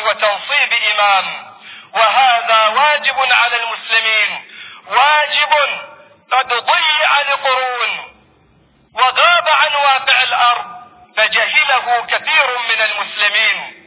وتنصيب إمام وهذا واجب على المسلمين واجب قد ضيع لقرون وغاب عن واقع الأرض فجهله كثير من المسلمين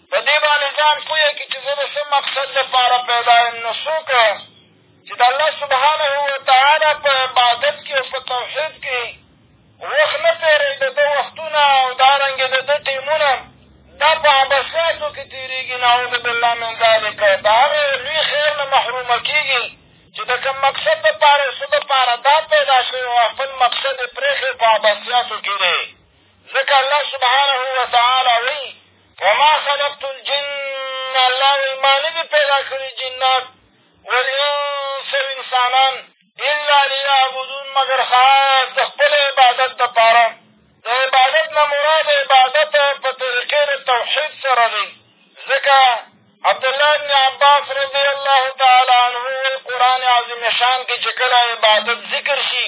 په دې باندې ځان پوه کړي چې زه د څه مقصد لپاره پیدا یم نو څوک چې د الله سبحانه وتعالی په عبادت کښې او په توحید کښې وخت نه تېروي د ده وختونه او دارنګې د ده ټیمونه دا په عبثاتو کښې تېرېږي نعوذ بالله من ذلک د هغې لوی خیر نه محرومه کېږي چې د کوم مقصد دپاره څه دپاره دا پیدا شوی او خپل مقصد یې پرېښی په عبثاتو کښې دی ځکه الله سبحانه وتعالی وایي وما خلقت الجن الله وایي ما نه دي پیدا کړي جنات والانس او انسانان الا لیعبدون مګر خاص د خپل عبادت دپاره د عبادت نه مراد عبادت په طریقې د توحید سره دی ځکه عبدالله بن عباس رضی الله تعالی عنه وایي قرآن عظیم شان کښې چې کله عبادت ذکر شي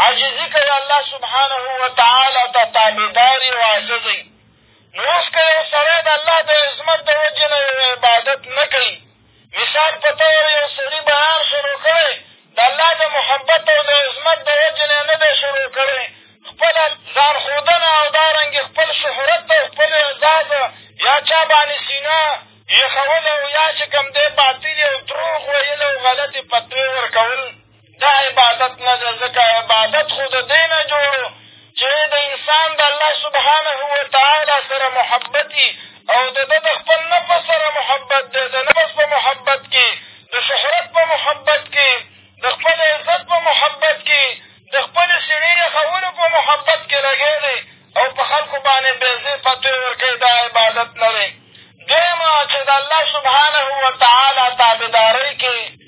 عاجزي کوئ الله سبحانه وتعالی ته تابعدار یې او عاجز یې نو اوس که یو سړی د الله د عظمت د وجې نه یو عبادت نه کوي مثال په طور یو سړي بیان شروع کړی د الله د محبت او د عظمت د وجې نه نه دی شروع کړی خپله ځان ښودنه او دارنګې خپل شهرت او خپل اعزاز یا چا باندې سینه یخول او یا چې کوم دی باطلې او دروغ ویل او غلطې فتوې ورکول دا عبادت نه ده ځکه عبادت خو د دې نه جوړ چې د انسان د الله سبحانه وتعالی سره محبت وي او د ده د خپل نفس سره محبت دی د نفس په محبت کې د شهرت په محبت کې د خپل عزت په محبت کې د خپل سړي یخولو په محبت کې لګی دی او په خلکو باندې بېځې فتوې ورکوي دا عبادت نه دی دویمه چې د الله سبحانه وتعالی تابعدارۍ کې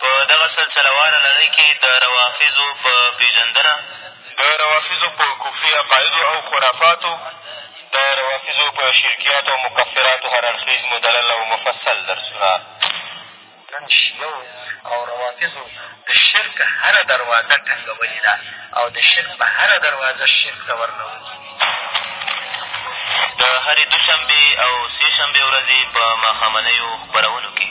په دغه سلسله واره لړۍ کښې د روافضو په پېژندنه، د روافضو په کفري عقائدو او خرافاتو، د روافضو په شرکياتو او مکفراتو هر اړخېز مدلل او مفصل درسونه، نن شيعو او روافضو د شرک هره دروازه ټنګولې ده او د شرک په هره دروازه شرک ته ور ننوځي دي. د هرې دوشنبې او سې شنبې ورځې په ماښامنيو خپرونو کښې.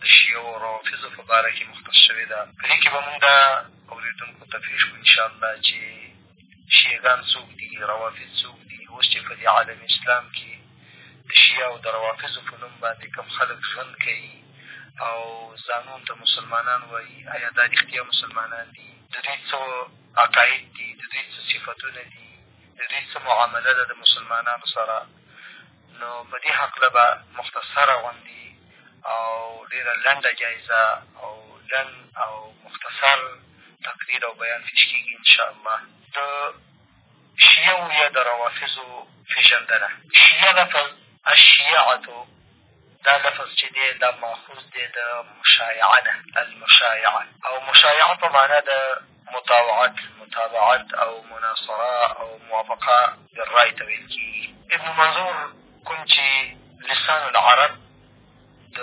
د شیعو او روافظو په باره کې مختص شوې ده په دې کښې به مونږ دا اورېدونکو ته پېښ کړو انشاءالله چې شیعګان څوک دي روافظ څوک دي اوس چې په دې عالم اسلام کې د شیعه او د روافظو په نوم باندې کوم خلک ژوند کوي او ځانون ته مسلمانان وایي ایا دا رښتیا مسلمانان دي د دوی څه عقاید دي د دوی څه صفتونه دي د دوی څه معامله ده د مسلمانانو سره نو په دې هکله به مختصره غوندي او ډېره لنډه جایزه او لنډ او مختصر تقریر او بیان پېش کېږي انشاءالله د شیعو یا د روافظو پېژندنه شیعه لفظ الشیعتو دا لفظ چې دی دا ماخوذ دی د مشایعه نه المشایعه او مشایعه په معنا د مطاوعت، متابعت او مناصره او موافقه للرای ته ویل کېږي. ابن منظور کوم چې لسان العرب د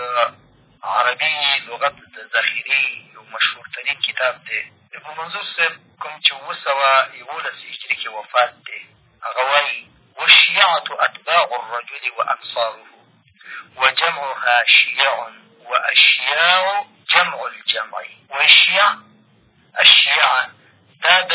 عربي لغت د ذخیرې یو مشهورترین کتاب دی. ابن منظور صاحب کوم چې اووه سوه یولس هجري کښې وفات دی هغه وایي والشیعة اتباع الرجل وانصاره وجمعها شیع واشیاع جمع الجمع وایي شیعه الشیعه دا د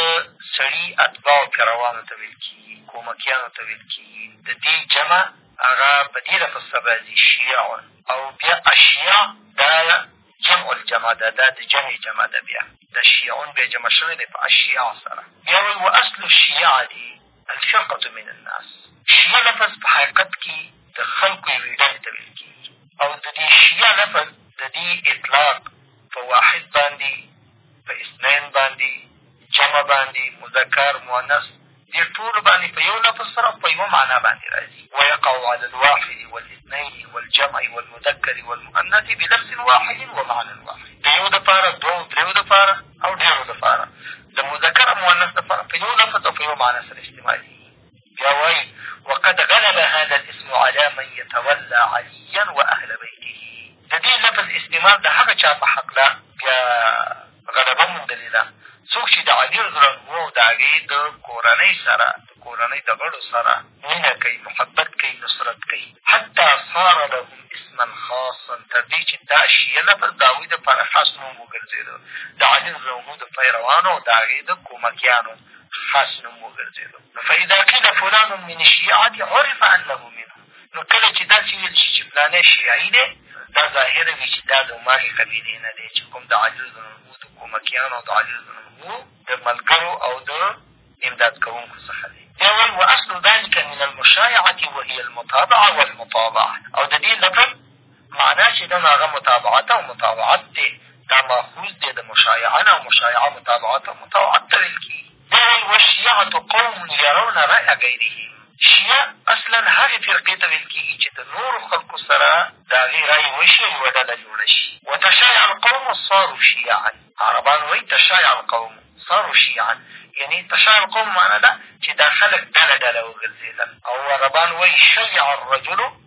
سړي اتباعو پیروانو ته ویل کېږي کومکیانو ته ویل کېږي د دې جمع هغه په دې لفظ سره راځي شیاع او بیا اشیاع دا جمع الجمع ده دا د جمع جمع ده بیا د شیعون بیا جمع شوی دی په اشیاع سره بیا وایي و اصل الشیعه دي الفرقة من الناس شیعه لفظ په حقیقت کښې د خلکو یوې ډلې ته ویل کېږي او د دې شیعه لفظ د دې اطلاق په واحد باندي، په اثنین باندي، جمع باندي، مذکر، مؤنث، دې ټولو باندي په یو لفظ سره او په یوه مانا باندي راځي. ویقع علی الواحد والاثنین والجمع والمذکر والمؤنث بلفظ واحد ومعنی واحد د یو دپاره، دوو، درېیو دپاره او ډېرو دپاره د مذکر او مؤنث دپاره په یو لفظ او په یوه مانا سره استعمالېږي. بیا وایي وقد غلب هذا الاسم علی من یتولی علیا و اهل بیته د دې لفظ استعمال د هغه چا په هکله بیا غلبه موندلې ده څوک چې د علي رض او د هغې د کورنۍ سره د کورنۍ د غړو سره مینه کوي محبت کوي نصرت کوي حتی صار لهم اسما خاصا تر دې چې دا شیه لفظ د هغوی دپاره خاص نوم وګرځېده د علي رض د پیروانو او د هغې د کومکیانو خاص نوم وګرځېدو نو فاذا قیل فلان من الشیعة عرف انه منه نو کله چې داسې ویل شي چې فلانی شیعي دی دا ظاهره وي چې دا د عمري قبیلې نه دی چې کوم د عجوز بن الغو د کومکیانو او د عجوز بن الغو د ملګرو او د امداد کوونکو څخه دی بیا وایي واصل ذلک من المشایعة وهي المتابعة والمطابعة او د دې لفظ معنا چې دم هغه متابعت او مطاوعت دی دا ماخوذ دی د مشایعه نه او مشایعه متابعت او مطاوعت ته ویل کېږي بیا وایي والشیعة قوم یرون رأی غیرهم شیعه اصلا هغې فرقې ته ویل کېږي چې د نورو خلکو سره د هغې رأی وشي او یوه ډله جوړه شي وتشایع القوم صارو شیعا عربان وایي تشایع القوم صارو شیعا یعنې تشایع القوم معنا ده چې دا خلک ډله ډله وګرځېدل او عربان وایي شیع الرجل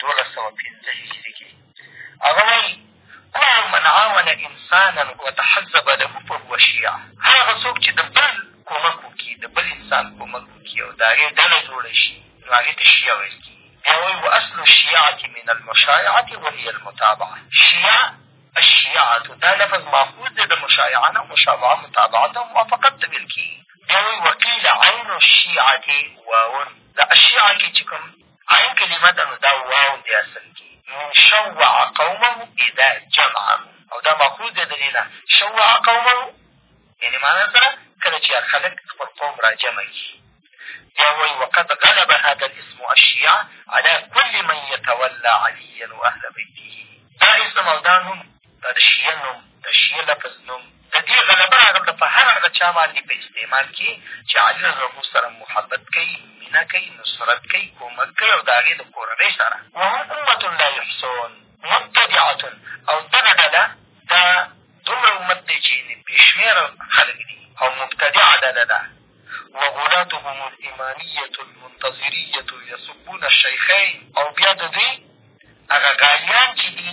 دوولس سوه پېنځه هجري کې هغه وایي کل من عاون انسانا وتحزب له فهو شیعه هغه څوک چې د بل کومک وکړي د بل انسان کومک وکړي او د هغې ډله جوړه شي نو هغې ته شیعه ویل کېږي بیا وایي واصل الشیعة من المشایعة وهي المتابعة شیعه الشیعة دا لفظ ماخوذ دی د مشایعه نه مشابعه متابعت او موافقت ته ویل کېږي بیا وایي وقیل عین الشیعة واون د الشیعة کې چې کوم عین کلمه ده نو دا واو دی اصل کښې من شوع قومه اذا جمعه او دا ماخوذ دی د دې نه شوع قومه یعنې معنا سره کله چې خلک خپل قوم را جمع کړي بیا وایي وقد غلب هذا الاسم الشیعه على كل من يتولى عليا واهل بیته دا اسم او دا نوم دا د شیعه نوم، د شیعه لفظ نوم، د دې غلبه راغلې ده په هر هغه چا باندې په استعمال کښې چې علي رض سره محبت کوي، مینه کوي، نصرت کوي، کومک کوي او د هغې د کورنۍ سره وهم امة لا یحصون مبتدعة او دغه ډله دا دومره امت دی چې یعنې بې شمېره خلک دي او مبتدعه ډله ده وغلاتهم الامامیة المنتظریة یسبون الشیخین او بیا د دوی هغه غالیان چې دي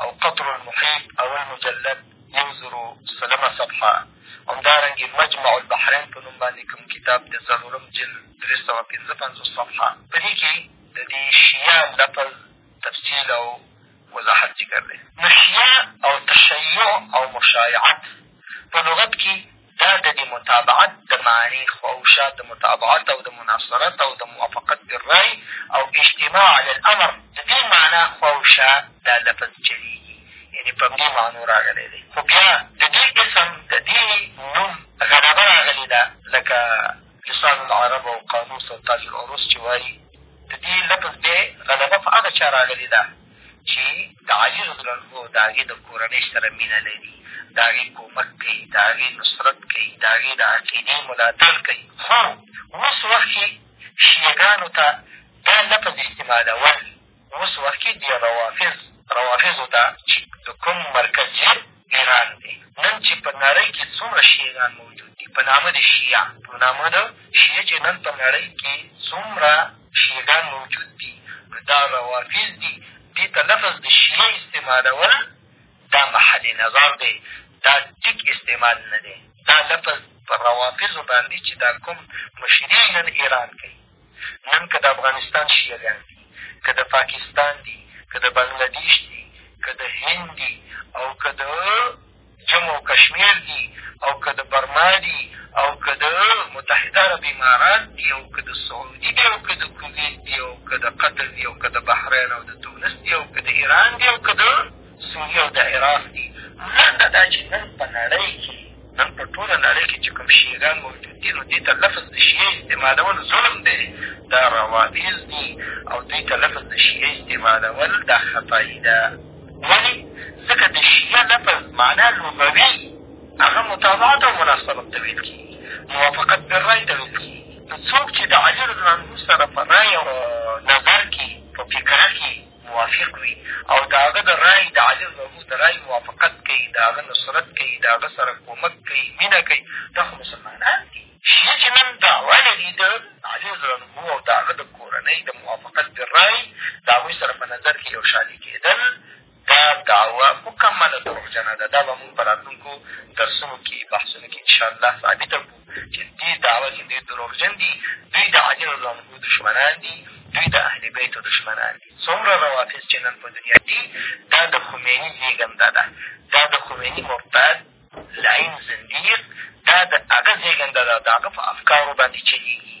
او قطر المحیط اول مجلد یو زرو سلمه صفحه همدارنګې مجمع البحرین په نوم باندې کوم کتاب د څلورم جلد درې سوه پېنځه پنځوس صفحه په دې کښې د دې شیعه لفظ تفصیل او وضاحت ذکر دی نو شیعه او تشیع او مشایعت په لغت کښې دا د دې متابعت د معنی خواوشا د متابعت او د مناصرت او د موافقت بالرأی او اجتماع علی الامر د دې معنی خواوشا دا لفظ چلېږي یعنې په همدې معنو راغلی دی خو بیا د دې اسم د دې نوم غلبه راغلې ده لکه لسان العرب او قاموس او تاج العروس چې وایي د دې لفظ بیا غلبه په هغه چا راغلې ده چې د علي رض د هغې د کورنۍ سره مینه لري د هغې کومک کوي د هغې نصرت کوي د هغې د عقیدې ملاتړ کوي خو اوس وخت کښې شیعګانو ته دا لفظ استعمالول اوس وخت کښې د روافظ روافظو ته چې د کوم مرکزیت ایران دی. نن چې په نړۍ کې څومره شیعهګان موجود دي، په نامه د شیعه، په نامه د شیعه چې نن په نړۍ کې څومره شیعهګان موجود دي، نو دا روافض دي. دې ته لفظ د شیعه استعمالول دا محل نظر دی، دا ټیک استعمال نه دی. دا لفظ پر روافظو باندې چې دا کوم مشري نن ایران کوي نن که د افغانستان شیعهګان دي، که د پاکستان دي، که د بنګله دېش دي، که د هند دي او که د جمو او کشمیر دي او که د برما دي او که د متحده عرب امارات دي او که د سعودي دي او که د کویت دي او که د قطر دي او که د بحرین او د تونس دي او که د ایران دي او که د سوري او د عراق دي ماته دا چې نن په نړۍ کې نن په ټوله نړۍ کې چې کوم شیعګان موجود دي نو دې ته لفظ د شیعه استعمالول ظلم دی دا روابیز دي او دوی ته لفظ د شیعه استعمالول دا خطایي ده ولې ځکه د شیعه لفظ معنا لغوي هغه متابعت او مناسبت ته ویل کېږي موافقت بالرای ته ویل کېږي نو څوک چې د علي رضالله سره په رای او نظر کې په فکره کې موافق وي او د هغه د رأی د عالم له د رأی موافقت کوي د هغه نصرت کوي د هغه سره کومک کوي مینه کوي دا خو مسلمانان دي شیعه چې نن دعوا لري د علي رضالهو او د هغه د کورنۍ د موافقت د رأی د هغوی سره په نظر کې یو شالي کېدل دا دعوا مکمله دروغجنه ده دا به مونږ په راتلونکو درسونو کې بحثونو کې انشاءالله ثابته کړو چې دې دعوه کې دوی دروغجن دي دوی د علي رضانهو دښمنان دي دوی د اهل بیتو دښمنان دي څومره روافظ چې نن په دنیا دي دا د خمیني زېږنده ده دا د خمیني مرتد لعین زندیق دا د هغه زېږنده ده د هغه په افکارو باندې چلېږي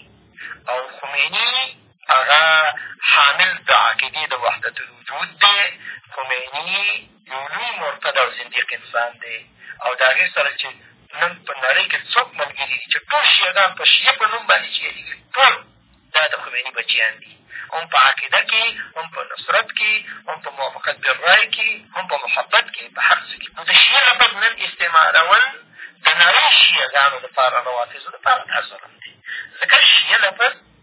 او خمیني هغه حامل د عقیدې د وحدت الوجود دی خمیني یو لوی مرتد او زندیق انسان دی او د هغې سره چې نن په نړۍ کښې څوک ملګري دي چې ټول شیعه ګان په شیعه په نوم باندې چې یادېږي ټول دا د خمیني بچیان دي هم په عقیده کښې هم په نصرت کښې هم په موافقت بالرای کښې هم په محبت کښې په هر څه کښې نو د شیعه لفظ نن استعمالول د نړۍ شیعه ګانو لپاره روافظو لپاره دا ظلم دی ځکه شیعه لفظ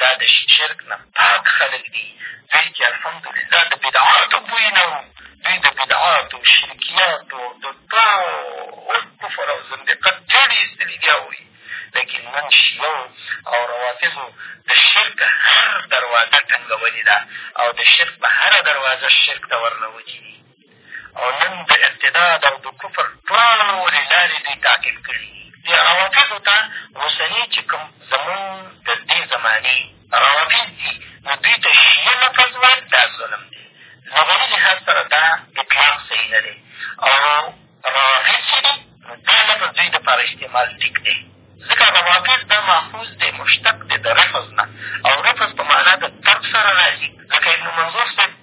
دا د شرک نه پاک خلک دي، دوی کې الحمدلله د بدعاتو بوی نه و، دوی د بدعاتو، شرکیاتو او د ټول کفر او زندقت چړې ایستلي دي او وړي، لیکن نن شیعو او روافظو د شرک هر دروازه ټنګولې ده او د شرک په هره دروازه شرک ته ورنوتي دي. او نن د ارتداد او د کفر ټولې لارې دوی تعقیب کړي دي دې روافضو ته اوسني چې کوم زمونږ د دې زمانې روافض دي نو دوی ته شیعه لفظ ویل دا ظلم دی لغوي لحاظ سره دا اطلاق صحیح نه دی او روافض چې دي نو دا لفظ دوی دپاره استعمال ټیک دی ځکه روافض دا محفوظ دی مشتق دی د رفظ نه او رفظ په معنا د ترک سره راځي ځکه ابن منظور صاحب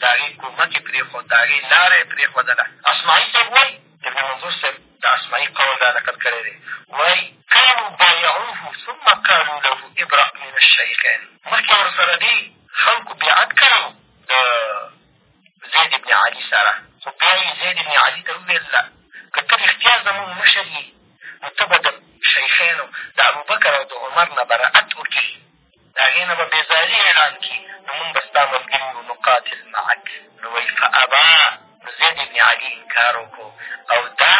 د هغې کومک یې پرېښود، د هغې لاره یې پرېښودله. اصمعي صاحب وايي، ابن منظور صاحب د اصمعي قول را نقل کړی دی، وايي، کانو بایعوه ثم قالو له ابرأ من الشیخین، مخکې ورسره دې خلکو بیعت کړی و د زید ابن علي سره، خو بیا یې زید ابن علي ته وویل، که ته رښتیا زموږ مشر یې، نو ته به د شیخینو د ابوبکر او د عمر نه برأت وکړې. د هغې نه به بېزاري اعلان کړي نو مونږ به ستا ملګري یو نقاتل معک نو وایي فابا نو زید ابن علي انکار وکړو او دا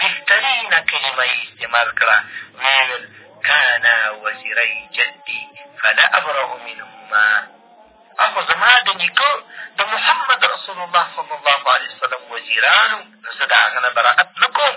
بهترینه کلمه یې استعمال کړه ویې ویل کانا وزیری جدي فلا ابرأ منهما اخو زما د نیکه د محمد رسول الله صلی الله علیه وسلم وزیرانو نو زه د هغه نه براعت نه کوم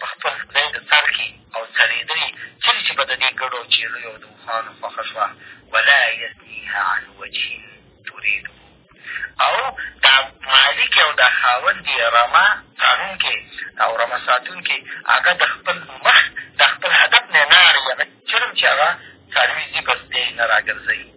په خپل ځای د څړ کي او څړېدلي چري چې به د دې ګډو چېړیو او د اوښانو خوښه شوه ولا یثنیها عن وجه تریده او دا مالک او دا خاوند یې رمه څارونکی او رمه ساتونکی هغه د خپل مخ د خپل هدف نه نه اړوي هغه چرم چې هغه څاروي ځي بس دی نه راګرځوي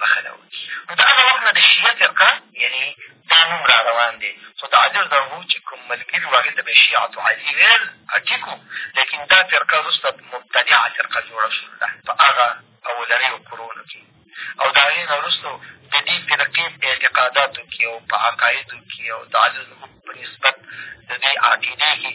بخښلی و نو د هغه وخت نه د شیعه فرقه یعنې دا نوم را روان دی خو د علي رض چې کوم ملګري وو هغې ته به یې شیعة علي ویل ټیک وو لیکن دا فرقه وروسته مبتدعه فرقه جوړه شوله په هغه اولنیو قرونو کښې او د هغې نه وروسته د دې فرقې په اعتقاداتو کښې او په عقایدو کښې او د علي رض په نسبت د دې عقیدې کښې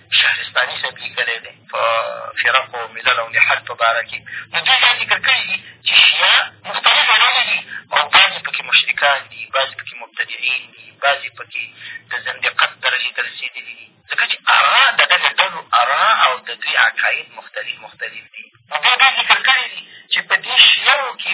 شهرستاني صاحب لیکلی دی په فرق او ملل او نحل په باره کښې نو دوی دا ذکر کړي دي چې شیعه مختلف ډلې دي او بعضې پکې مشرکان دي بعضې پکې مبتدعین دي بعضې پکې د زندقت درجې ته رسېدلي دي ځکه چې ارا د دغې ډلو ارا او د دوی عقاید مختلف مختلف دي نو دوی دا ذکر کړي دي چې په دې شیعو کښې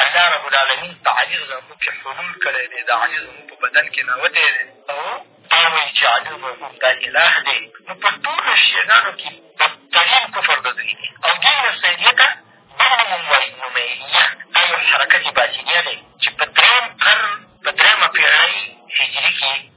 الله رب العالمین په علي زموږ کښې حلول کړی دی دا علي زموږ په بدن کښې نوتی دی او دا وایي چې علي زموږ دا اله دی نو په ټولو شیعګانو کښې بدترین کفر د دوی دی او دوی نصیریه ته بل نوم هم وایي نمیریه دا یو حرکت باطنیه دی چې په درېیم قرن په درېیمه پېړۍ هجري کښې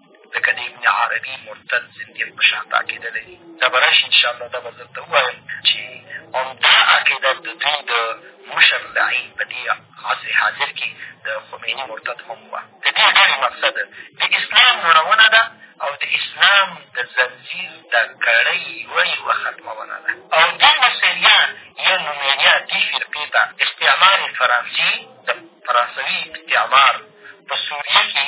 لکه د ابن عربي مرتد زندیق په شان په عقیده لري دا به راشي انشاءالله دا به درته ووایم چې همدا عقیده د دوی د مشر لعین په دې عصر حاضر کې د خمیني مرتد هم وه د دې ډېرې مقصد د اسلام مړونه ده او د اسلام د زنځیر د کړۍ یوه یوه ختمونه ده او دې مسریان یا نومېریا دې فرقې ته استعمار فرانسې د فرانسوي استعمار په سوریه کې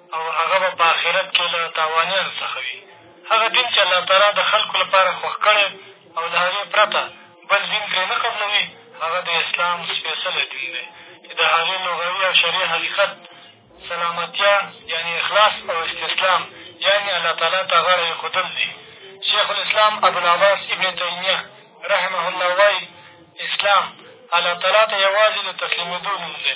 او هغه به په اخرت کښې له تاوانیانو څخه وي. هغه دین چې الله تعالی د خلکو لپاره خوښ کړی او له هغۀ پرته بل دین ترې نه قبلوي هغه د اسلام سپېڅلی دین دی چې د هغۀ لغوي او شرعي حقیقت سلامتیا یعنې اخلاص او استسلام یعنې الله تعالی ته غاړه اېښودل دي. شیخ الاسلام ابوالعباس ابن تیمیه رحمه الله وايي اسلام الله تعالی ته یوازې د تسلیمېدو نوم دی.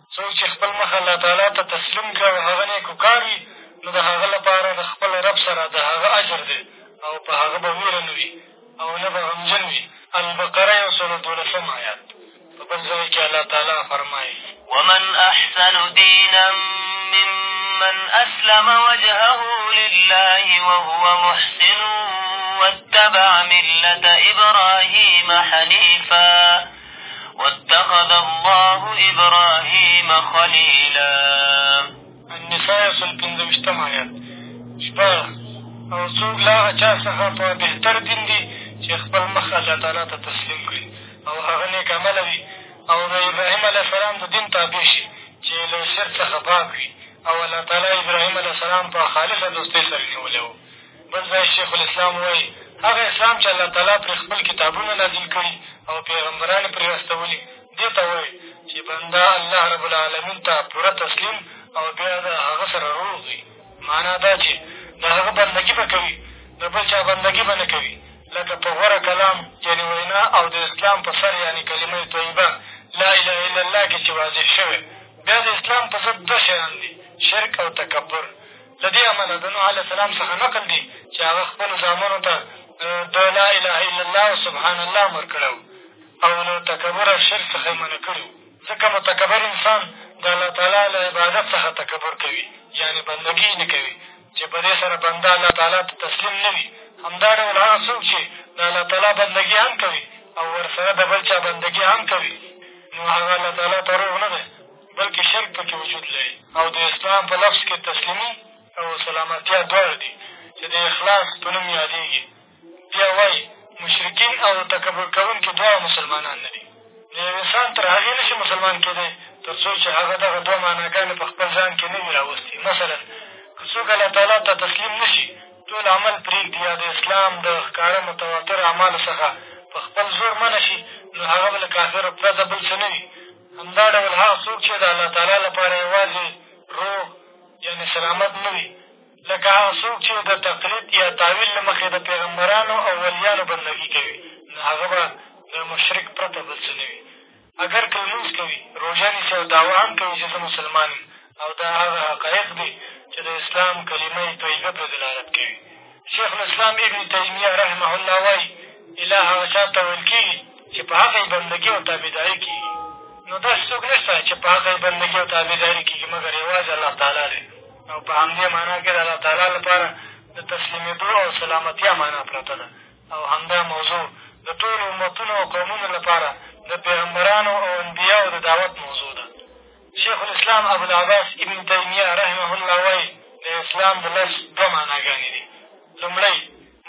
څوک چې خپل مخ الله تعالی ته تسلیم کړي او هغه نېک و کار وي، نو د هغه لپاره د خپل رب سره د هغه اجر دی او په هغه به وېره نه وي او نه به غمجن وي، البقره یو سل او دولسم ایات. په بل ځای کې الله تعالی فرمایي. ومن احسن دینا ممن اسلم وجهه لله وهو محسن واتبع ملة ابراهیم حنیفا واتخذ الله ابراهیم خلیلا النساء سل پنځه ویشتم آیات شپږ او څوک له هغه چا څخه په بهتر دین دي چې خپل مخ الله تعالی ته تسلیم کړي او هغه نیک عمله وي او د ابراهیم علیه السلام د دین تابع شي چې له شرک څخه پاک وي او الله تعالی ابراهیم علیه السلام په خالصه دوستۍ سره نیولی و بل ځای شیخ الاسلام وایي، هغه اسلام چې الله تعالی پرې خپل کتابونه نازل کړي او پیغمبران یې پرې استولي، دې ته وایي چې بنده الله رب العالمین ته پوره تسلیم او بیا د هغه سره روغ وي، مانا دا چې د هغه بندګي به کوي، د بل چا بندګي به نه کوي، لکه په غوره کلام یعنې وینا او د اسلام په سر یعنې کلمه طیبه لا اله الا الله کې چې واضح شوی. بیا د اسلام په ضد دوه شیان دي، شرک او تکبر. له دې امله د نوح علیه السلام څخه نقل دي چې هغه خپلو زامنو ته د لا اله الا الله او سبحان الله امر کړی وو او له تکبر او شرک څخه یې منع کړي وو ځکه متکبر انسان د الله تعالی له عبادت څخه تکبر کوي یعنې بندګي یې نه کوي چې په دې سره بنده الله تعالی ته تسلیم نه وي همدا ډول هغه څوک چې د الله تعالی بندګي هم کوي او ورسره د بل چا بندګي هم کوي نو هغه الله تعالی ته روغ نه دی بلکې شرک په کې وجود لري او د اسلام په لفظ کې تسلیمي او سلامتیا دواړه دي چې د اخلاص په نوم یادېږي بیا وایي مشرکین او تکبر کوونکي دواړه مسلمانان نه دي د یو انسان تر هغې نه شي مسلمان کېدی تر څو چې هغه دغه دوه معناګانې په خپل ځان کې نه وي راوستي مثلا که څوک الله تعالی ته تسلیم نه شي ټول عمل پرېږدي یا د اسلام د ښکاره متواتر اعمالو څخه په خپل زور منع شي نو هغه به له کافرو پرته بل څه نه وي همدا ډول هغه څوک چې د الله تعالی لپاره یوازې روغ یعنې سلامت نه وي لکه هغه څوک چې د تقلید یا تعویل له مخې د پیغمبرانو او ولیانو بندګي کوي نو هغه به د مشرک پرته بل څه نه وي اګر که لمونځ کوي روژه نیسي او دعوا هم کوي چې زه مسلمان یم او دا هغه حقایق دي چې د اسلام کلمه طیبه پرې دلالت کوي شیخ الاسلام ابن تیمیه رحمه الله وایي اله هغه چا ته ویل کېږي چې په حقه یې بندګي او تابعداري کېږي نو داسې څوک نه شته چې په حقه یې بندګي او تابعداري کېږي مګر یوازې الله تعالی دی او په همدې معنا کښې د الله تعالی لپاره د تسلیمېدو او سلامتیا معنا پرته ده او همدا موضوع د ټولو امتونو او قومونو لپاره د پیغمبرانو او انبیاو د دعوت موضوع شیخ الاسلام ابوالعباس ابن تیمیه رحمه الله وایي د اسلام د لفظ دوه معناګانې دي لومړی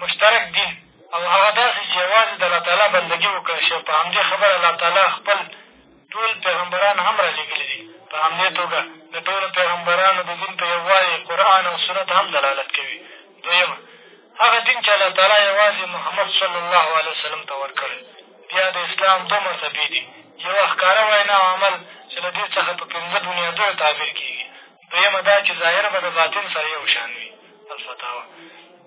مشترک دین او هغه داسې چې یوازې د الله تعالی بندګي وکړل شي په همدې خبره الله تعالی خپل ټول پیغمبران هم را لېږلي دي په همدې توګه د ټولو پیغمبرانو د دین په یووالي قرآن او سنت هم دلالت کوي دویم هغه دین چې الله تعالی یوازې محمد صلی الله علیه وسلم ته ورکړی بیا د اسلام دوه مرتبې دي یوه ښکاره وینا او عمل چې له دې څخه په پېنځه بنیادونو تعبیر کېږي دویمه دا چې ظاهر به د باطن سره یو شان وي الفتاوه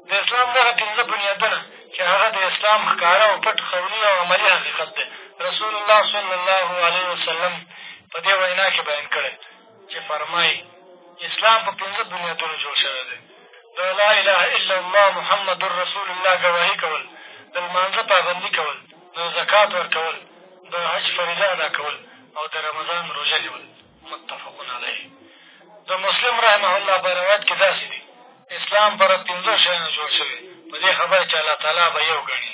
د اسلام دغه پېنځه بنیادونه چې هغه د اسلام ښکاره او پټ قولي او عملي حقیقت دی رسول الله صلی الله علیه وسلم په دې وینا کښې بیان کړی چې فرمایي اسلام په پېنځه بنیادونو جوړ شوی دی د لا اله الا الله محمد رسول الله ګواهي کول د لمانځه پابندي کول د زکات ورکول د حج فریضه ادا کول او د رمضان روژه نیول متفقون علیه د مسلم رحمه الله په روایت کښې داسې دي اسلام پر پېنځو شیانو جوړ شوی په دې خبره چې الله تعالی به یو ګڼي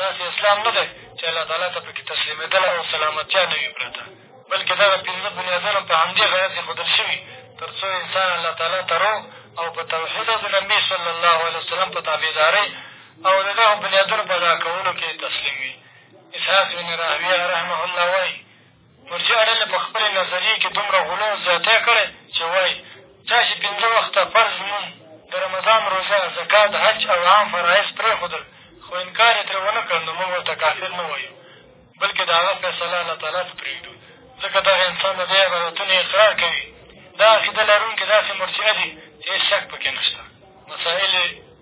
داسې اسلام نه دی چې الله تعالی ته په کښې تسلیمېدل او سلامتیا نه وي پرته بلکې دغه پېنځه بنیادونه په همدې غرض اېښودل شوي تر څو انسان الله تعالی ته روغ او په توحید او د نبي صلی الله علیه وسلم په تابعدارۍ او د دغو بنیادونو په ادا کولو کښې تسلیم وي اسحاق بن راهویه رحمه الله وایي مرجعه ډلې په خپلې نظریې کې دومره غلو زیاتی کړی چې وایي چا چې پېنځه وخته فرض لمونځ، د رمضان روژه، زکات، حج او عام فرایض پرېښودل خو انکار یې ترې ونه کړ نو موږ ورته کافر نه وایو بلکې د هغه فیصله الله تعالی ته پرېږدو ځکه دغه انسان د دې عبادتونو اقرار کوي دا عقیده لرونکي داسې مرجعه دي چې هېڅ شک په کې نه شته مسایل یې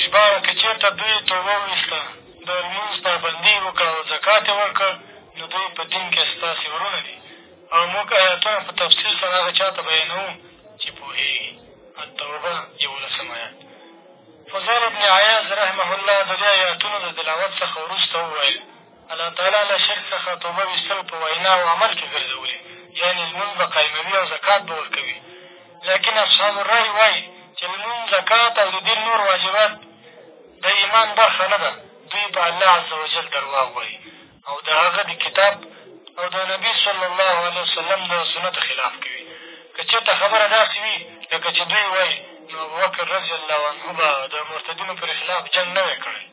ژباړه، که چېرته دوی توبه وویسته، د لمونځ پابندي یې وکړه او زکات یې ورکړ، نو دوی په دین کښې ستاسې وروڼه دي او موږ ایاتونه په تفصیل سره هغه چا ته بیانوو چې پوهېږي. التوبه، یولسم ایت. فضیل ابن عیاض رحمه الله د دې ایاتونو د تلاوت څخه وروسته وویل. الله تعالی له شرک څخه توبه ویستل په وینا او عمل کښې ګرځولي یعنې لمونځ به قایموي او زکات به ورکوي لکن اصحاب الرأی وایي چې لمونځ زکات او د دین نور واجبات د ایمان برخه نه ده دوی په الله عز وجل درواغ وایي او د هغه د کتاب او د نبي صلی الله علیه وسلم د سنتو خلاف کوي که چېرته خبره داسې وي لکه چې دوی وایي نو ابوبکر رضي الله عنه به د مرتدینو پر خلاف جنګ نه وی کړی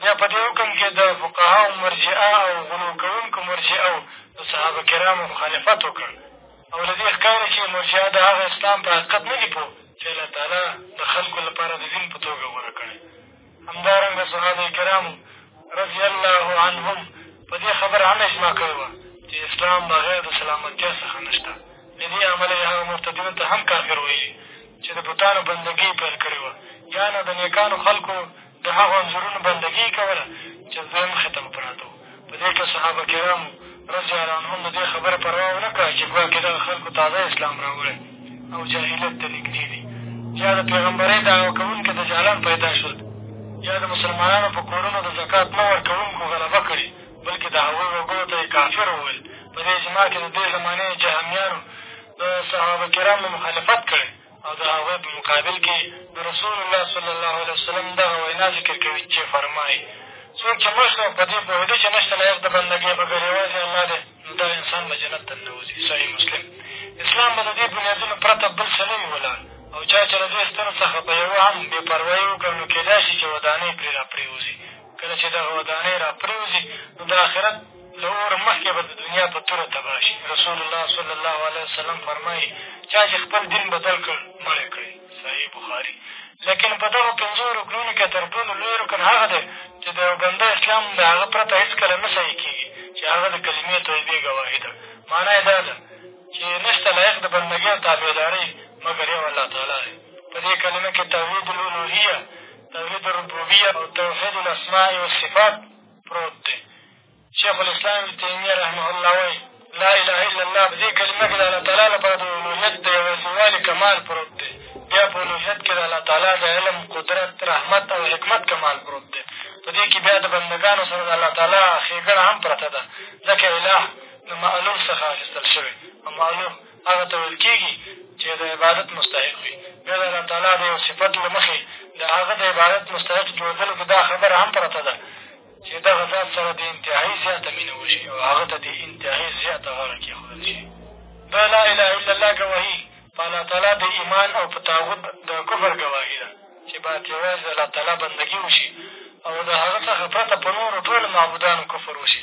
بیا په دې حکم کښې د فقهاوو مرجئه او غلو کوونکو مرجئو د صحابه کرامو مخالفت وکړ او له دې ښکاري چې مرجئه د هغه اسلام په حقیقت نه دي پوه چې الله تعالی د خلکو لپاره د دین په توګه غوره کړی همدارنګه صحابه کرامو رضي الله عنهم په دې خبره هم اجماع کړې وه چې اسلام بغیر د سلامتیا څخه نه شته له دې امله یې هغه مرتدینو ته هم کافر ویلي چې د بتانو بندګي یې پیل کړې وه یا نو د نیکانو خلکو د هغو انځورونو بندګي یې کوله چې د دویم خطه به پراته وو په دې کښې صحابه کرامو رضی الله عنهم د دې خبرې پروا ونه کړه چې ګواکې دغه خلکو تازه اسلام راوړی او جاهلیت ته نږدې دي یا د پېغمبرۍ دعوه کوونکي د جالان پیدا شول یا د مسلمانانو په کورونو د زکات نه ورکوونکو غلبه کړې بلکې د هغوی وګړو ته یې کافر وویل په دې اجماع کښې د دې زمانې جهمیانو د صحابه کرامو مخالفت کړی او د هغوی په مقابل کښې د رسول الله صلی الله علیه وسلم دغه وینا ذکر کوي چې فرمایي څوک چې مړ شو او په دې پوهېده چې نشته لایق د بندګۍ مګر یوازې الله دی نو دا انسان به جنت ته ننوځي صحیح مسلم اسلام به د دې بنیادونو پرته بل څه نه وي ولاړ او چا چې له دې ستنو څخه په یوه هم بې پروایي وکړه نو کېدای شي چې ودانۍ پرې را پرېوځي کله چې دغه ودانۍ را پرېوځي نو د آخرت له عمره مخکې به د دنیا په توره تباه شي رسول الله صلی الله علیه وسلم فرمایي چا چې خپل دین بدل کړ مړ یې کړئ صحیح بخاري لیکن په دغو پنځو رکنونو کښې تر ټولو لوی رکن هغه دی چې د یو بنده اسلام د هغه پرته هېڅکله نه صحیح کېږي چې هغه د کلمې طیبې ګواهي ده معنا یې دا ده چې نشته لایق د بندګۍ او تابعدارۍ مګر یو الله تعالی دی په دې کلمه کښې توحید الالوهیه توحید الربوبیه او توحید الاسماء والصفات پروت دی شیخالاسلام ابن تیمیه رحمه الله وایي لا اله الا الله په دې کلمه کښې د الله تعالی لپاره د الوهیت د یوازیوالي کمال پروت دی بیا په الوهیت کښې د الله تعالی د علم قدرت رحمت او حکمت کمال پروت دی په دې کښې بیا د بندګانو سره د الله تعالی ښېګڼه هم پرته ده ځکه اله له معلوم څخه اخېستل شوې او معلوم هغه ته ویل کېږي چې د عبادت مستحق وي. بیا د الله تعالی د یو صفت له مخې د هغه د عبادت مستحق جوړېدلو کښې دا خبره هم پرته ده چې دغه ذات سره دې انتهايي زیاته مینه وشي او هغه ته دې انتهايي زیاته غاړه کېښودل شي. د لا اله الا الله ګواهي په الله تعالی د ایمان او په طاغوت د کفر ګواهي ده چې باید یوازې د الله تعالی بندګي وشي او د هغه څخه پرته په نورو ټولو معبودانو کفر وشي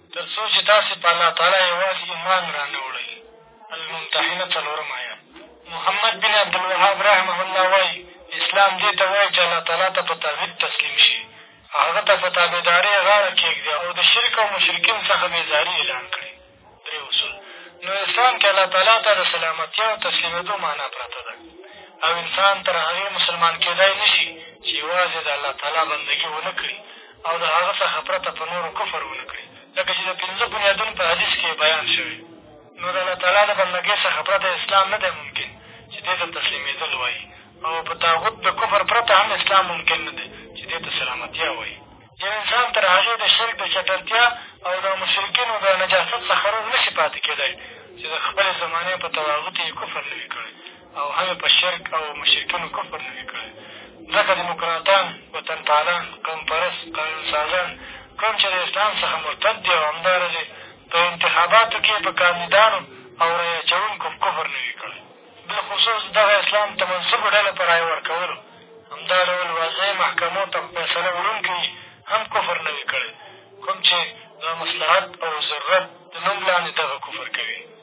تر څو چې تاسې په الله تعالی یوازې ایمان را نه وړئ الممتحنه څلورم آیات محمد بن عبدالوهاب رحمه الله وایي اسلام دې ته وایي چې الله تعالی ته په توحید تسلیم شي هغه ته په تابعدارۍ غاړه کېږدي او د شرک او مشرکین څخه بېزاري اعلان کړي درې اصول نو اسلام کې الله تعالی ته د سلامتیا او تسلیمېدو معنا پرته ده او انسان تر هغې مسلمان کېدای نه شي چې یوازې د الله تعالی بندګي ونه کړي او د هغه څخه پرته په نورو کفر ونه کړي، لکه چې د پېنځه بنیادونو په حدیث کښې بیان شوې. نو د الله تعالی د بندګۍ څخه پرته اسلام نه دی ممکن چې دې ته تسلیمېدل وايي او په طاغوت د کفر پرته هم اسلام ممکن نه دی چې دې ته سلامتیا وايي. یو انسان تر هغې د شرک د چټلتیا او د مشرکینو د نجاست څخه روغ نه شي پاتې کېدای چې د خپلې زمانې په طواغوت یې کفر نه وي کړی. او هم یې په شرک او مشرکینو کفر نه وي کړی، ځکه دیموکراتان، وطنپالان، قوم پرست، قانون سازان، کوم چې له اسلام څخه مرتد دي او همداراز یې په انتخاباتو کې په کاندیدانو او رایې اچوونکو کفر نه وي کړی، بالخصوص د دغه اسلام تمنسبو ډلو په رایې ورکولو همدا ډول وضعې محکمو ته په فیصله وړونکو یې هم کفر نه وي کړی، کوم چې د مصلحت او ضرورت د نوم لاندې دغه کفر کوي.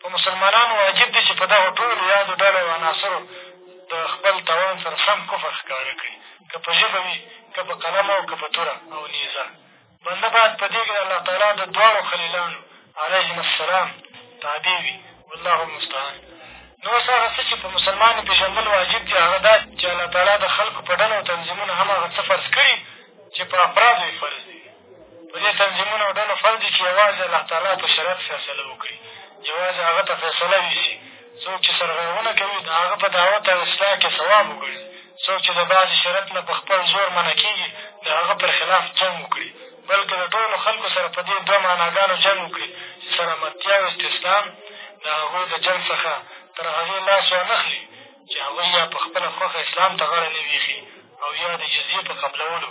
په مسلمانانو واجب دي چې په دغو ټولو یادو ډلو او عناصرو د خپل توان سره سم کفر ښکاره کړي که په ژبه وي که په قلم او که په توره او نیزه بنده باید په دې کښې د الله تعالی د دواړو خلیلانو علیهم السلام تابع وي والله المستعان نو اوس هغه څه چې په مسلمان یې پېژندل واجب دي هغه دا چې الله تعالی د خلکو په ډله او تنظیمونو هم هغه څه فرض کړي چې په افرادو یې فرض دي په دې تنظیمونو او ډلو فرض دي چې یوازې الله تعالی په شریعت فیصله وکړي یوازې هغه ته فیصله ویسي څوک چې سرغړونه کوي د هغه په دعوت او اصلاح کې ثواب وګڼي څوک چې د بعضې شریعت نه په خپل زور منع کېږي د هغه پر خلاف جنګ وکړي بلکې د ټولو خلکو سره په دې دوه معناګانو جنګ وکړي چې سلامتیا او استسلام د هغوی د جنګ څخه تر هغې لاس وانخلي چې هغوی یا په خپله خوښه اسلام ته غاړه نه ویښي او یا د جزیې په قبلولو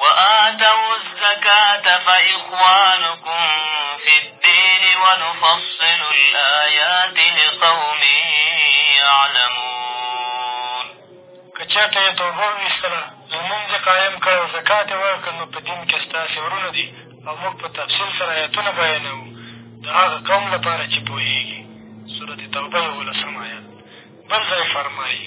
وآتوا الزکاة فإخوانکم فی الدین ونفصل الآیات لقوم یعلمون که چېرته یې توبه وویستله لمونځ یې قایم کړ او زکات یې ورکړ نو په دین کې ستاسې ورونه دي او موږ په تفصیل سره ایتونه بیانوو د هغه قوم لپاره چې پوهېږي سورت توبه یولسم ایت بل ځای فرمایي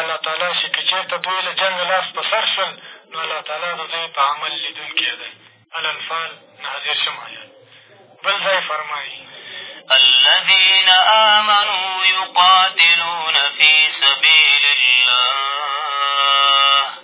الله تعالی چې که چېرته دوی له جنګه لاس په سر شول، نو الله تعالی د دوی په عمل لیدونکی دی. الانفال نهه دېرشم آیات بل ځای فرمایي الذين آمنوا يقاتلون في سبيل الله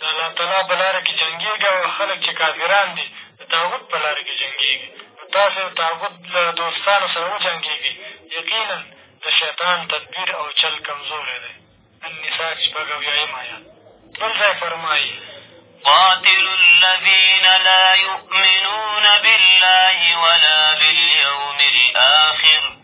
د الله تعالی په لاره کښې جنګېږي او خلک چې کافران دي د طاغوت په لاره کښې جنګېږي نو تاسې د طاغوت له دوستانو سره وجنګېږئ یقینا د شیطان تدبیر او چل کمزوری دی النساء شپږ اویایم آیات بل ځای فرمایي قاتل الذين لا يؤمنون بالله ولا باليوم الآخر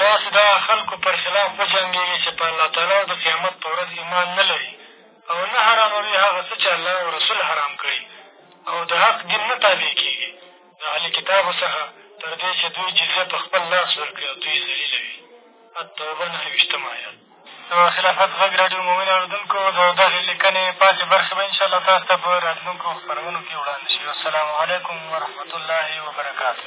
تاسې د هغه خلکو پر خلاف وجنګېږئ چې په الله تعالی او د قیامت په ورځ ایمان نه لري او نه حراموي هغه څه چې الله او رسول حرام کړي او د حق دین نه تابع کېږي د اهل کتابو څخه تر دې چې دوی جزیه په خپل لاس ورکړي او دوی ذلیله وي التوبه نهه ویشتم آیات د خلافت غږ راډیو مومن اورېدونکو د دغې لیکنې پاتې برخې به انشاءالله تاسو ته په راتلونکو خپرونو کښې وړاندې شي والسلام علیکم ورحمتالله وبرکاتو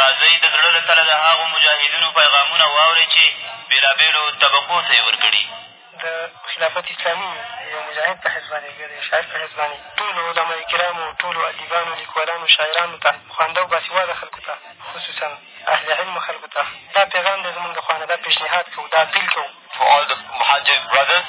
راځئ د زړه له تله د هغو مجاهدینو پیغامونه واورئ چې بېلابېلو طبقو ته یې ورکړي د خلافت اسلامي یو مجاهد په حیث باندې بیا د شاعر په حیث باندې ټولو علمای کرامو ټولو ادیبانو لیکوالانو شاعرانو ته خوانده او باسواده خلکو ته خصوصا اهل علمو خلکو ته دا پیغام دی زمونږ له خوانه دا پېشنهاد کوو دا اپیل کوو For all the Muhajir brothers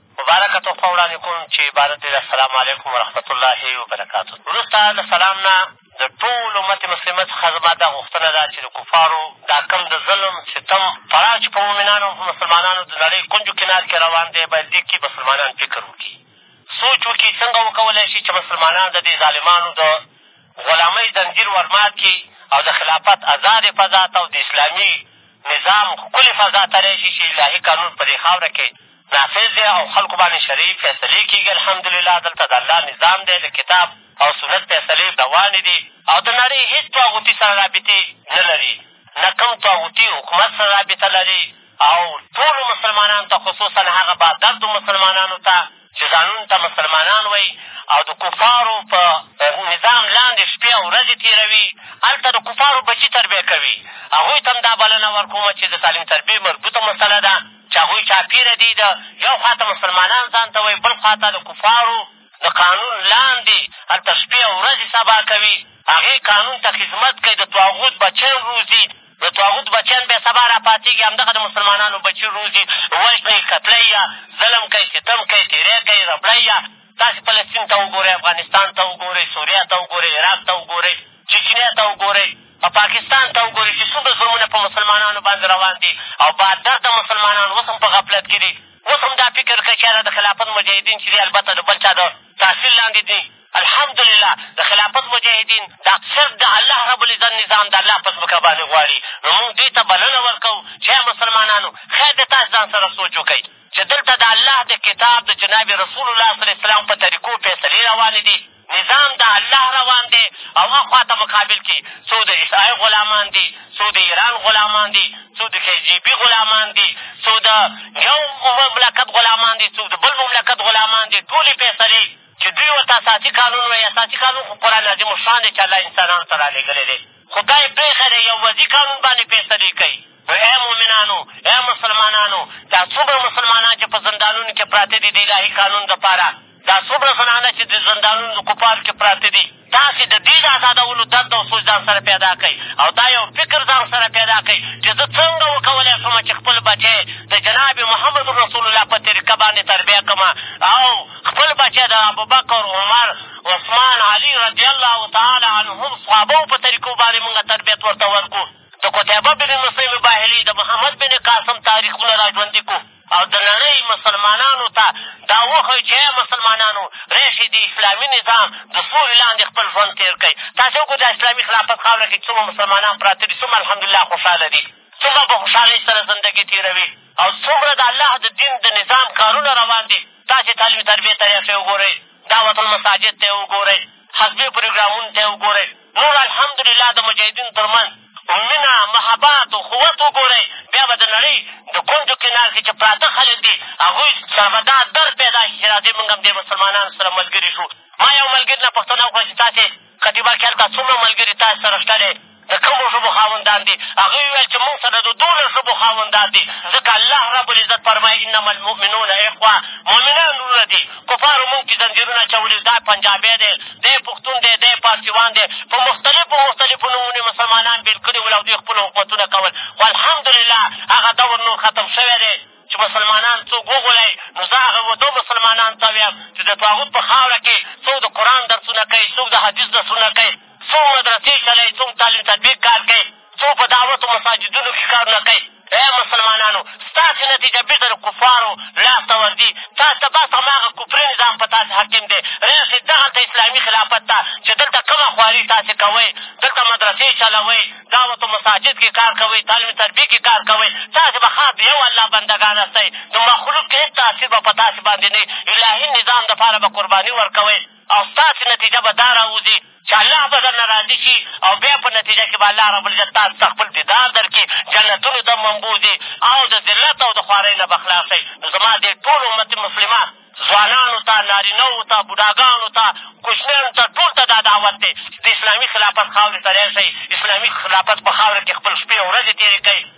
مبارکه تحفه وړاندې کوم چې عبارت دی د السلام علیکم ورحمت الله وبرکاته وروسته له سلام نه د ټول امت مسلمه څخه زما دا غوښتنه ده چې د کفارو دا کوم د ظلم ستم پړاو چې په مؤمنانو او په مسلمانانو د نړۍ کونج و کنار کښې روان دی باید دې کښې مسلمانان فکر وکړي سوچ وکړي څنګه وکولای شي چې مسلمانان د دې ظالمانو د غلامۍ زنځیر ورمات کړي او د خلافت ازادې فضا ته او د اسلامي نظام ښکلې فضا ته راشي چې الهي قانون په دې خاوره کښې نافذ دی او خلکو باندې شرعي فیصلې کېږي الحمدلله دلته د الله نظام دی د کتاب او سنت فیصلې روانې دي او د نړۍ هېڅ طاغوتي سره رابطې نه لري نه کوم طاغوتي حکومت سره رابطه لري او ټولو مسلمانانو ته خصوصا هغه بادردو مسلمانانو ته چې ځانونو ته مسلمانان وایي او د کفارو په نظام لاندې شپې او ورځې تېروي هلته د کفارو بچي تربیه کوي هغوی ته هم دا بلنه ورکوم چې د تعلیم تربیې مربوطه مسله ده چې هغوی چاپېره دي، د یو خوا ته مسلمانان ځان ته وایي، بل خوا ته د کفارو د قانون لاندې هلته شپې او ورځې سبا کوي، هغې قانون ته خدمت کوي، د طاغوت بچیان روزي، د طاغوت بچیان بیا سبا را پاڅېږي، همدغه د مسلمانانو بچي روزي، وژني، قتله یي یا ظلم کوي، ستم کوي، تېری کوي، ربړوي یې. تاسې فلسطین ته وګورئ، افغانستان ته وګورئ، سوریه ته وګورئ، عراق ته وګورئ، چيچنيا ته وګورئ، په پاکستان ته وګورئ چې څومره ظلمونه په مسلمانانو باندې روان دي او با درده مسلمانان اوس هم په غفلت کې دي. اوس هم دا فکر وکړئ چې ياره د خلافت مجاهدين چې دي البته د بل چا د تاثير لاندې دي الحمدلله د خلافت مجاهدين دا صرف د الله رب العزت نظام د الله په ځمکه باندې غواړي نو موږ دوی ته بلنه ورکوو چې ای مسلمانانو خیر دی تاسې ځان سره سوچ وکړئ چې دلته د الله د کتاب د جناب رسول الله صلی اسلام په طریقو فیصلې روانې دي نظام د الله روان دی او اخوا ته مقابل کښې څو د ایس آی غلامان دي څو د ایران غلامان دي څو د کي جي بي غلامان دي څو د یو مملکت غلامان دي څو د بل مملکت غلامان دي ټولې فیصلې چې دوی ورته اساسي قانون وایي اساسي قانون خو قرآن عظیم الشان دی چې الله انسانانو ته را لېږلی دی خو دا یې پرېښی دی یو وضعي قانون باندې فیصلې کوي نو ای مؤمنانو ای مسلمانانو دا څومره مسلمانان چې په زندانونو کښې پراته دي د الهي قانون دپاره دا څومره زنانه چې د زندانونو د کپالو کې پراته دي، تاسې د دوی د ازادولو درد او سوچ ځان سره پیدا کړئ او دا یو فکر ځان سره پیدا کړئ چې زه څنګه وکولای شم چې خپل بچی د جناب محمد رسول الله په طریقه باندې تربیه کړم او خپل بچی د ابوبکر، عمر، عثمان، علي رضي الله تعالی عنهم صحابو په طریقو باندې مونږ تربیت ورته ورکړو. د قتیبه بن نصیم باهلي د محمد بن قاسم تاریخونه راژوندي کړو. او د نړۍ مسلمانانو ته دا وښیو چې ای مسلمانانو! راشئ د اسلامي نظام د سیوري لاندې خپل ژوند تېر کړئ. تاسې وګورئ دا اسلامي خلافت خاوره کښې څومره مسلمانان پراته دي، څومره الحمدالله خوشحاله دي، څومره په خوشحالۍ سره زندګي تېروي او څومره د الله د دین د نظام کارونه روان دي. تاسې تعلیم تربیې ته راشئ وګورئ، دعوة المساجد ته یې وګورئ، حزبې پروګرامونو ته یې وګورئ، نور الحمدالله د مجاهدینو تر منځ مینه، محبت او قوت وګورئ، بیا به د نړۍ د کونجو کنار کښې چې پراته خلق دي هغوی سره به دا درد پیدا شي چې راځئ مونږ هم دې مسلمانانو سره ملګري شو. ما یو ملګري نه پوښتنه وکړه چې تاسې کتیبه کښې هلته څومره ملګري تاسې سره شته دی؟ د کومو ژبو خاوندان دي؟ هغوی وویل چې مونږ سره د دولس ژبو خاوندان دي، ځکه الله رب العزت فرمایي، انما المؤمنون اخوه، مؤمنان وروڼه دي. کفارو مونږ کښې زنځيرونه اچولي دي دا پنجابی دی دی پښتون دی دی پارسيوان دی په مختلفو مختلفو نومونو يې مسلمانان بېل کړي ول او دوی خپل حکومتونه کول خو الحمدلله هغه دور نور ختم شوی دی چې مسلمانان څوک وغولوي نو زه هغه و دو مسلمانانو ته ويم چې د طاغوت په خاوره کښې څوک د قرآن درسونه کوي څوک د حديث درسونه کوي څوک مدرسې چلوي، څوک تعلیم تطبیق کار کوي، څوک په دعوت او مساجدونو کښې کارونه کوي. ای مسلمانانو! ستاسې نتیجه بېرته د کفارو لاس ته ورځي، تاسې ته بس هماغه کفري نظام په تاسې حاکم دی، راشئ دغلته اسلامي خلافت ته چې دلته کومه خواري تاسې کوئ، دلته مدرسې چلوئ، دعوت او مساجد کښې کار کوئ، تعلیم تربیې کښې کار کوئ، تاسې به خاص د یو الله بندګان هستئ، د مخلوق هېڅ تاثیر به په تاسې باندې نه وي، الهي نظام دپاره به قرباني ورکوئ. او ستاسې نتیجه به دا راوځي چې الله به درنه راضي شي او بیا په نتیجه کښې به الله ربالعزت تاسو ته خپل دیدار در کړي، جنتونو ته به بوځي او د ذلت او د خوارۍ نه به خلاص شئ. نو زما دې ټول امت مسلمه ځوانانو ته، نارینه وو ته، بوډاګانو ته، کوچنیانو ته، ټول ته دا دعوت دی چې د اسلامي خلافت خاورې ته راشئ، اسلامي خلافت په خاوره کښې خپل شپې او ورځې تېرې کړئ.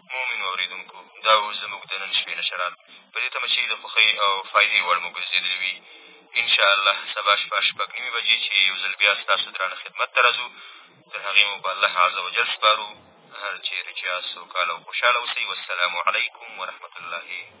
مومنو اورېدونکو! دا اوس زموږ د نن شپې نشرات په دې تمه چې د خوښۍ او فایدې وړ مو ګرځېدلي وي. ان شاء الله سبا شپه شپږ نیمې بجې چې یو ځل بیا ستاسو درانه خدمت ته راځو، تر هغې مو په الله عز وجل سپارو. هر چېرې چې یاست سوکاله او خوشحاله اوسئ. والسلام علیکم ورحمة الله.